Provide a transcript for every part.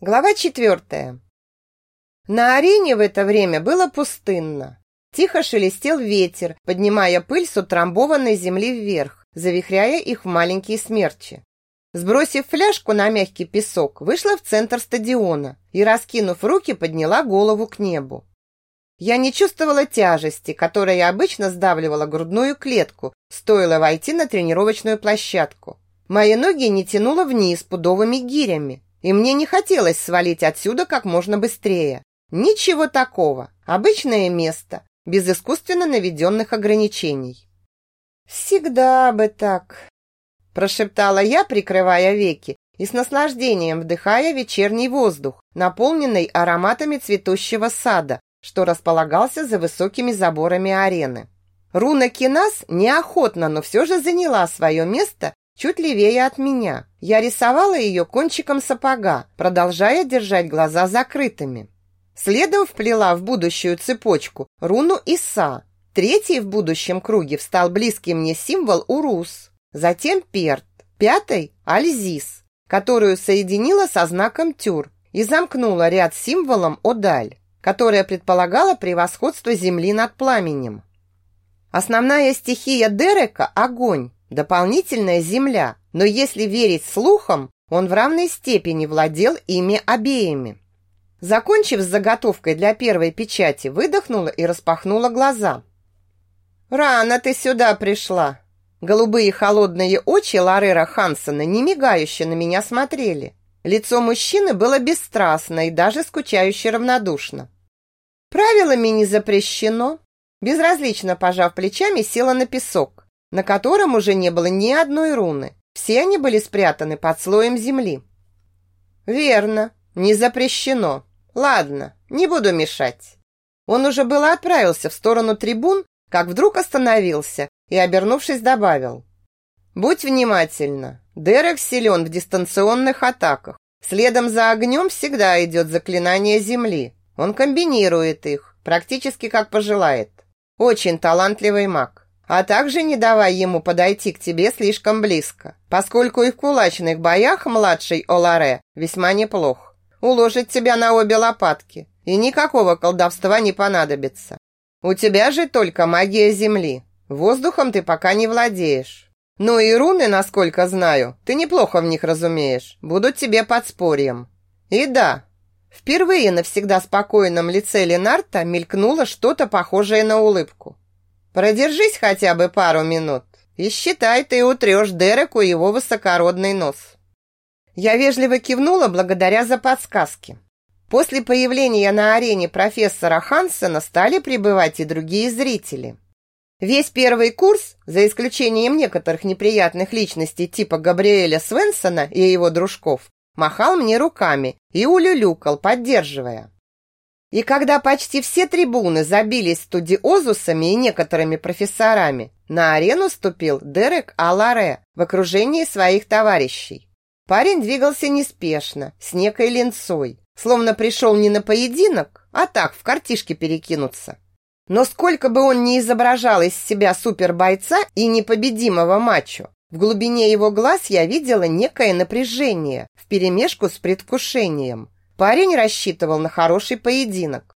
Глава четвертая. На арене в это время было пустынно. Тихо шелестел ветер, поднимая пыль с утрамбованной земли вверх, завихряя их в маленькие смерчи. Сбросив фляжку на мягкий песок, вышла в центр стадиона и, раскинув руки, подняла голову к небу. Я не чувствовала тяжести, которая обычно сдавливала грудную клетку, стоило войти на тренировочную площадку. Мои ноги не тянуло вниз пудовыми гирями, и мне не хотелось свалить отсюда как можно быстрее. Ничего такого. Обычное место, без искусственно наведенных ограничений. «Всегда бы так», – прошептала я, прикрывая веки и с наслаждением вдыхая вечерний воздух, наполненный ароматами цветущего сада, что располагался за высокими заборами арены. Руна Кинас неохотно, но все же заняла свое место чуть левее от меня. Я рисовала ее кончиком сапога, продолжая держать глаза закрытыми. Следом вплела в будущую цепочку руну Иса. Третий в будущем круге встал близкий мне символ Урус. Затем Перт. Пятый – Альзис, которую соединила со знаком Тюр и замкнула ряд символом Одаль, которая предполагала превосходство Земли над пламенем. Основная стихия Дерека – огонь, Дополнительная земля, но если верить слухам, он в равной степени владел ими обеими. Закончив с заготовкой для первой печати, выдохнула и распахнула глаза. «Рано ты сюда пришла!» Голубые холодные очи Ларера Хансона не мигающе на меня смотрели. Лицо мужчины было бесстрастно и даже скучающе равнодушно. «Правилами не запрещено!» Безразлично пожав плечами, села на песок на котором уже не было ни одной руны. Все они были спрятаны под слоем земли. Верно, не запрещено. Ладно, не буду мешать. Он уже было отправился в сторону трибун, как вдруг остановился и, обернувшись, добавил. Будь внимательна. Дерек силен в дистанционных атаках. Следом за огнем всегда идет заклинание земли. Он комбинирует их, практически как пожелает. Очень талантливый маг а также не давай ему подойти к тебе слишком близко, поскольку и в кулачных боях младший Оларе весьма неплох. Уложит тебя на обе лопатки, и никакого колдовства не понадобится. У тебя же только магия земли. Воздухом ты пока не владеешь. Ну и руны, насколько знаю, ты неплохо в них разумеешь. Будут тебе подспорьем. И да, впервые на всегда спокойном лице Ленарта мелькнуло что-то похожее на улыбку. Продержись хотя бы пару минут, и считай, ты утрешь Дереку его высокородный нос. Я вежливо кивнула благодаря за подсказки. После появления на арене профессора Хансена стали прибывать и другие зрители. Весь первый курс, за исключением некоторых неприятных личностей типа Габриэля Свенсона и его дружков, махал мне руками и улюлюкал, поддерживая. И когда почти все трибуны забились студиозусами и некоторыми профессорами, на арену ступил Дерек Аларе в окружении своих товарищей. Парень двигался неспешно, с некой ленцой, словно пришел не на поединок, а так, в картишке перекинуться. Но сколько бы он ни изображал из себя супербойца и непобедимого мачо, в глубине его глаз я видела некое напряжение вперемешку с предвкушением – Парень рассчитывал на хороший поединок.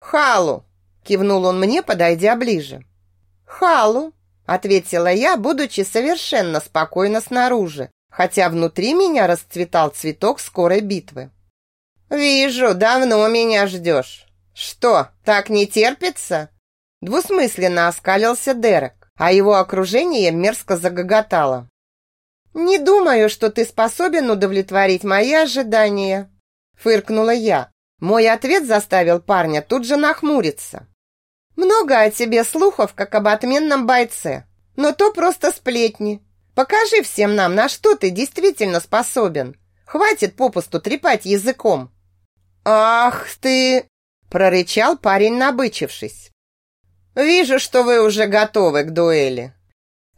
«Халу!» – кивнул он мне, подойдя ближе. «Халу!» – ответила я, будучи совершенно спокойно снаружи, хотя внутри меня расцветал цветок скорой битвы. «Вижу, давно меня ждешь. Что, так не терпится?» Двусмысленно оскалился Дерек, а его окружение мерзко загоготало. «Не думаю, что ты способен удовлетворить мои ожидания», фыркнула я. Мой ответ заставил парня тут же нахмуриться. Много о тебе слухов, как об отменном бойце, но то просто сплетни. Покажи всем нам, на что ты действительно способен. Хватит попусту трепать языком. Ах ты, прорычал парень, набычившись. Вижу, что вы уже готовы к дуэли.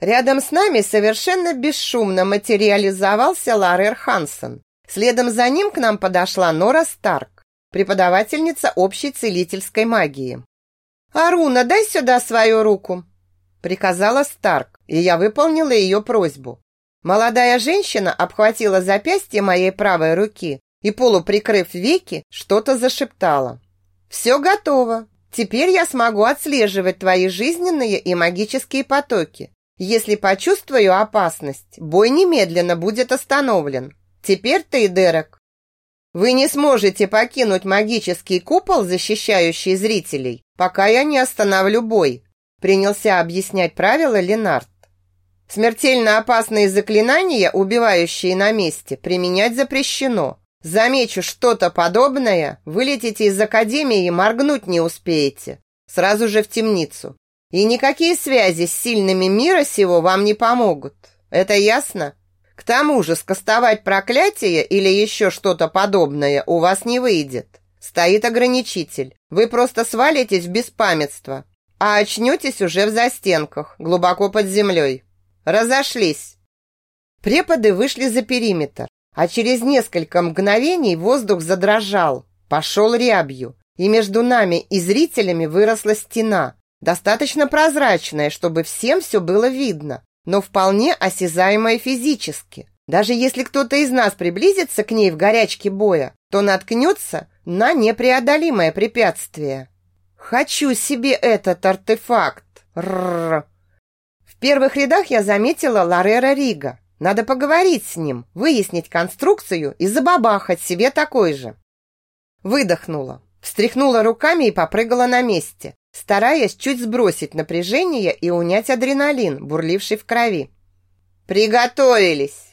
Рядом с нами совершенно бесшумно материализовался Ларер Хансен. Следом за ним к нам подошла Нора Старк, преподавательница общей целительской магии. «Аруна, дай сюда свою руку!» приказала Старк, и я выполнила ее просьбу. Молодая женщина обхватила запястье моей правой руки и, полуприкрыв веки, что-то зашептала. «Все готово. Теперь я смогу отслеживать твои жизненные и магические потоки. Если почувствую опасность, бой немедленно будет остановлен. Теперь ты, Дерек. Вы не сможете покинуть магический купол, защищающий зрителей, пока я не остановлю бой, принялся объяснять правила Ленард. Смертельно опасные заклинания, убивающие на месте, применять запрещено. Замечу что-то подобное, вылетите из академии и моргнуть не успеете. Сразу же в темницу. И никакие связи с сильными мира сего вам не помогут. Это ясно? К тому же скостовать проклятие или еще что-то подобное у вас не выйдет. Стоит ограничитель. Вы просто свалитесь в беспамятство, а очнетесь уже в застенках, глубоко под землей. Разошлись. Преподы вышли за периметр, а через несколько мгновений воздух задрожал, пошел рябью, и между нами и зрителями выросла стена, достаточно прозрачная, чтобы всем все было видно, но вполне осязаемая физически. Даже если кто-то из нас приблизится к ней в горячке боя, то наткнется на непреодолимое препятствие. Хочу себе этот артефакт. Рррр. В первых рядах я заметила Ларера Рига. Надо поговорить с ним, выяснить конструкцию и забабахать себе такой же. Выдохнула, встряхнула руками и попрыгала на месте, стараясь чуть сбросить напряжение и унять адреналин, бурливший в крови. «Приготовились!»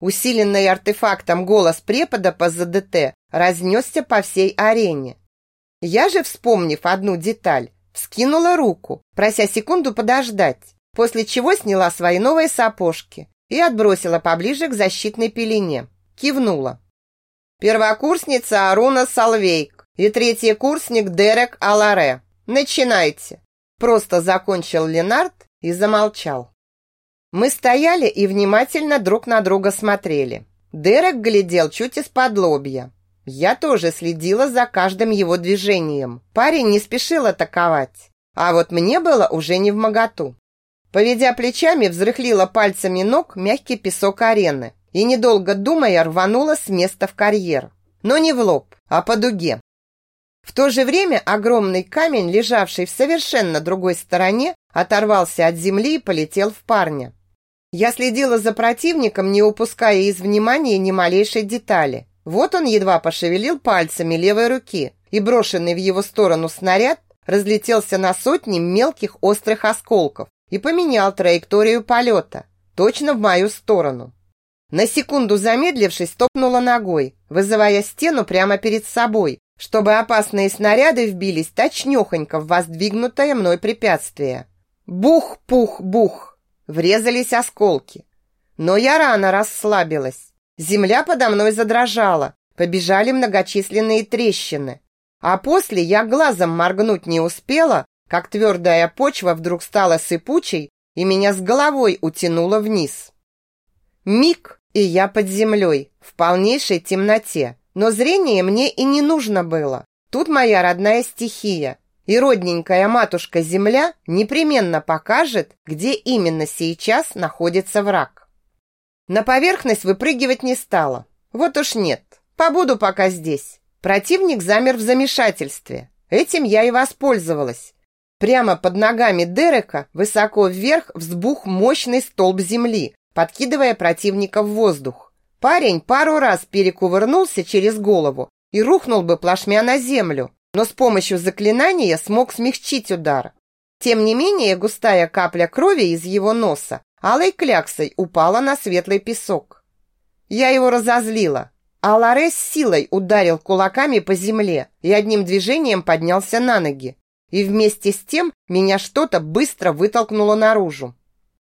Усиленный артефактом голос препода по ЗДТ разнесся по всей арене. Я же, вспомнив одну деталь, вскинула руку, прося секунду подождать, после чего сняла свои новые сапожки и отбросила поближе к защитной пелене. Кивнула. Первокурсница Аруна Салвейк и третий курсник Дерек Аларе. Начинайте. Просто закончил Ленард и замолчал. Мы стояли и внимательно друг на друга смотрели. Дерек глядел чуть из-под лобья. Я тоже следила за каждым его движением. Парень не спешил атаковать, а вот мне было уже не в моготу. Поведя плечами, взрыхлила пальцами ног мягкий песок арены и, недолго думая, рванула с места в карьер. Но не в лоб, а по дуге. В то же время огромный камень, лежавший в совершенно другой стороне, оторвался от земли и полетел в парня. Я следила за противником, не упуская из внимания ни малейшей детали. Вот он едва пошевелил пальцами левой руки, и брошенный в его сторону снаряд разлетелся на сотни мелких острых осколков и поменял траекторию полета, точно в мою сторону. На секунду замедлившись, топнула ногой, вызывая стену прямо перед собой, чтобы опасные снаряды вбились точнёхонько в воздвигнутое мной препятствие. Бух-пух-бух! Врезались осколки. Но я рано расслабилась. Земля подо мной задрожала, побежали многочисленные трещины. А после я глазом моргнуть не успела, как твердая почва вдруг стала сыпучей и меня с головой утянуло вниз. Миг, и я под землей, в полнейшей темноте. Но зрение мне и не нужно было. Тут моя родная стихия. И родненькая матушка-земля непременно покажет, где именно сейчас находится враг. На поверхность выпрыгивать не стала. Вот уж нет. Побуду пока здесь. Противник замер в замешательстве. Этим я и воспользовалась. Прямо под ногами Дерека высоко вверх взбух мощный столб земли, подкидывая противника в воздух. Парень пару раз перекувырнулся через голову и рухнул бы плашмя на землю, но с помощью заклинания смог смягчить удар. Тем не менее, густая капля крови из его носа алой кляксой упала на светлый песок. Я его разозлила, а Ларе с силой ударил кулаками по земле и одним движением поднялся на ноги. И вместе с тем меня что-то быстро вытолкнуло наружу.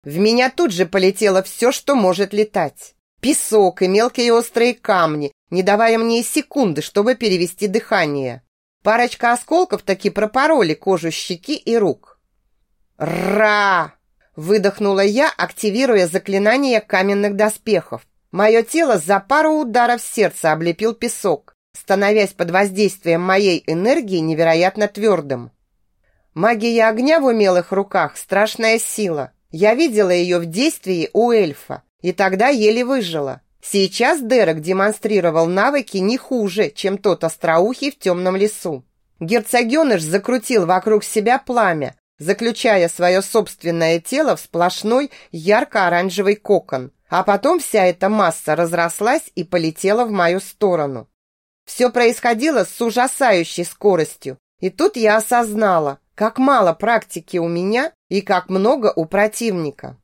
В меня тут же полетело все, что может летать. Песок и мелкие острые камни, не давая мне и секунды, чтобы перевести дыхание. Парочка осколков таки пропороли кожу щеки и рук. «Ра!» – выдохнула я, активируя заклинание каменных доспехов. Мое тело за пару ударов сердца облепил песок, становясь под воздействием моей энергии невероятно твердым. Магия огня в умелых руках – страшная сила. Я видела ее в действии у эльфа, и тогда еле выжила. Сейчас Дерек демонстрировал навыки не хуже, чем тот остроухий в темном лесу. Герцогеныш закрутил вокруг себя пламя, заключая свое собственное тело в сплошной ярко-оранжевый кокон, а потом вся эта масса разрослась и полетела в мою сторону. Все происходило с ужасающей скоростью, и тут я осознала, как мало практики у меня и как много у противника.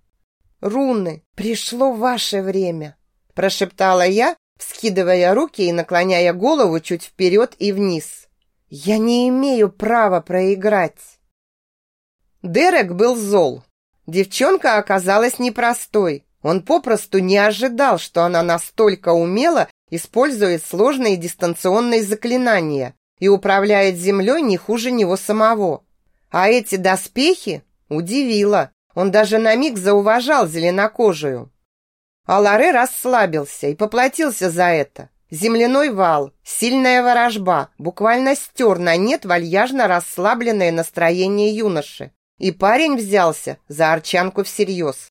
«Руны, пришло ваше время!» прошептала я, вскидывая руки и наклоняя голову чуть вперед и вниз. «Я не имею права проиграть!» Дерек был зол. Девчонка оказалась непростой. Он попросту не ожидал, что она настолько умело использует сложные дистанционные заклинания и управляет землей не хуже него самого. А эти доспехи удивило. Он даже на миг зауважал зеленокожую. Аларе расслабился и поплатился за это. Земляной вал, сильная ворожба буквально стер на нет вальяжно расслабленное настроение юноши. И парень взялся за арчанку всерьез.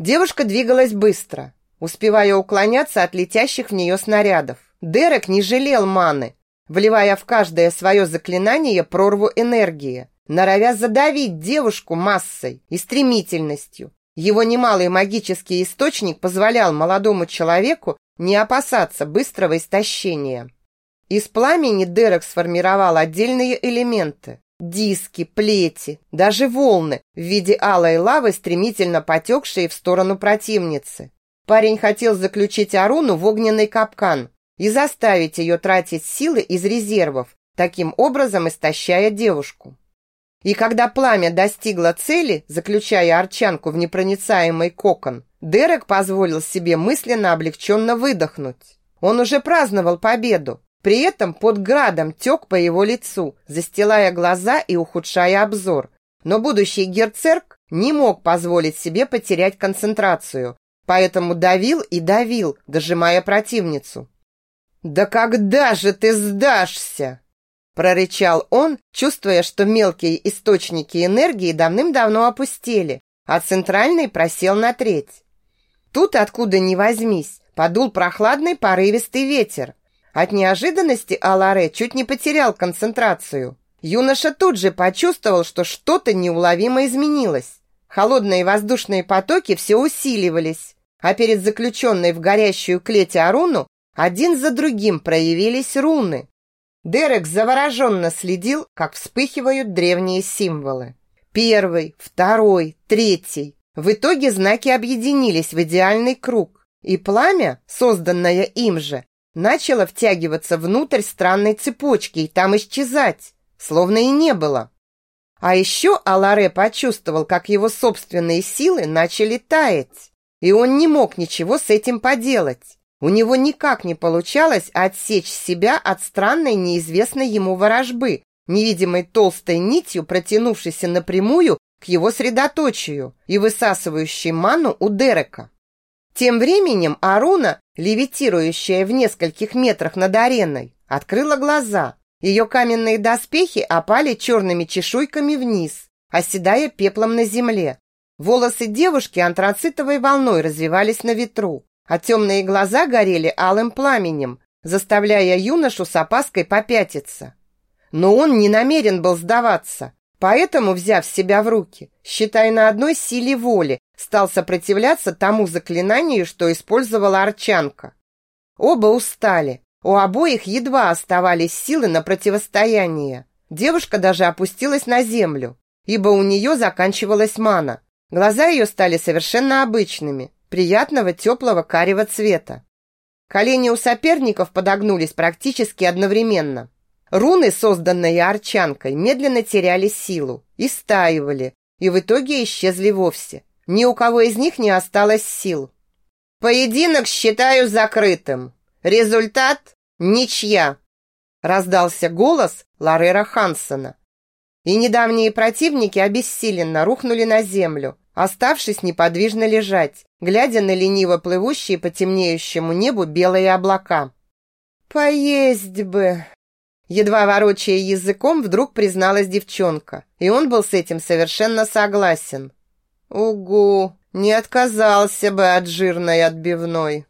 Девушка двигалась быстро, успевая уклоняться от летящих в нее снарядов. Дерек не жалел маны, вливая в каждое свое заклинание прорву энергии, норовя задавить девушку массой и стремительностью. Его немалый магический источник позволял молодому человеку не опасаться быстрого истощения. Из пламени Дерек сформировал отдельные элементы, диски, плети, даже волны в виде алой лавы, стремительно потекшие в сторону противницы. Парень хотел заключить Аруну в огненный капкан и заставить ее тратить силы из резервов, таким образом истощая девушку. И когда пламя достигло цели, заключая арчанку в непроницаемый кокон, Дерек позволил себе мысленно облегченно выдохнуть. Он уже праздновал победу, при этом под градом тек по его лицу, застилая глаза и ухудшая обзор. Но будущий герцерк не мог позволить себе потерять концентрацию, поэтому давил и давил, дожимая противницу. «Да когда же ты сдашься?» Прорычал он, чувствуя, что мелкие источники энергии давным-давно опустели, а центральный просел на треть. Тут, откуда ни возьмись, подул прохладный порывистый ветер, от неожиданности Аларе чуть не потерял концентрацию. Юноша тут же почувствовал, что что-то неуловимо изменилось. Холодные воздушные потоки все усиливались, а перед заключенной в горящую клеть Аруну один за другим проявились руны. Дерек завороженно следил, как вспыхивают древние символы. Первый, второй, третий. В итоге знаки объединились в идеальный круг, и пламя, созданное им же, начало втягиваться внутрь странной цепочки и там исчезать, словно и не было. А еще Аларе почувствовал, как его собственные силы начали таять, и он не мог ничего с этим поделать. У него никак не получалось отсечь себя от странной неизвестной ему ворожбы, невидимой толстой нитью, протянувшейся напрямую к его средоточию и высасывающей ману у Дерека. Тем временем Аруна, левитирующая в нескольких метрах над ареной, открыла глаза. Ее каменные доспехи опали черными чешуйками вниз, оседая пеплом на земле. Волосы девушки антрацитовой волной развивались на ветру, а темные глаза горели алым пламенем, заставляя юношу с опаской попятиться. Но он не намерен был сдаваться. Поэтому, взяв себя в руки, считай на одной силе воли, стал сопротивляться тому заклинанию, что использовала Арчанка. Оба устали, у обоих едва оставались силы на противостояние. Девушка даже опустилась на землю, ибо у нее заканчивалась мана. Глаза ее стали совершенно обычными, приятного теплого карего цвета. Колени у соперников подогнулись практически одновременно. Руны, созданные Арчанкой, медленно теряли силу, истаивали и в итоге исчезли вовсе. Ни у кого из них не осталось сил. «Поединок считаю закрытым. Результат – ничья», – раздался голос Ларера Хансона. И недавние противники обессиленно рухнули на землю, оставшись неподвижно лежать, глядя на лениво плывущие по темнеющему небу белые облака. «Поесть бы!» Едва ворочая языком, вдруг призналась девчонка, и он был с этим совершенно согласен. «Угу, не отказался бы от жирной отбивной».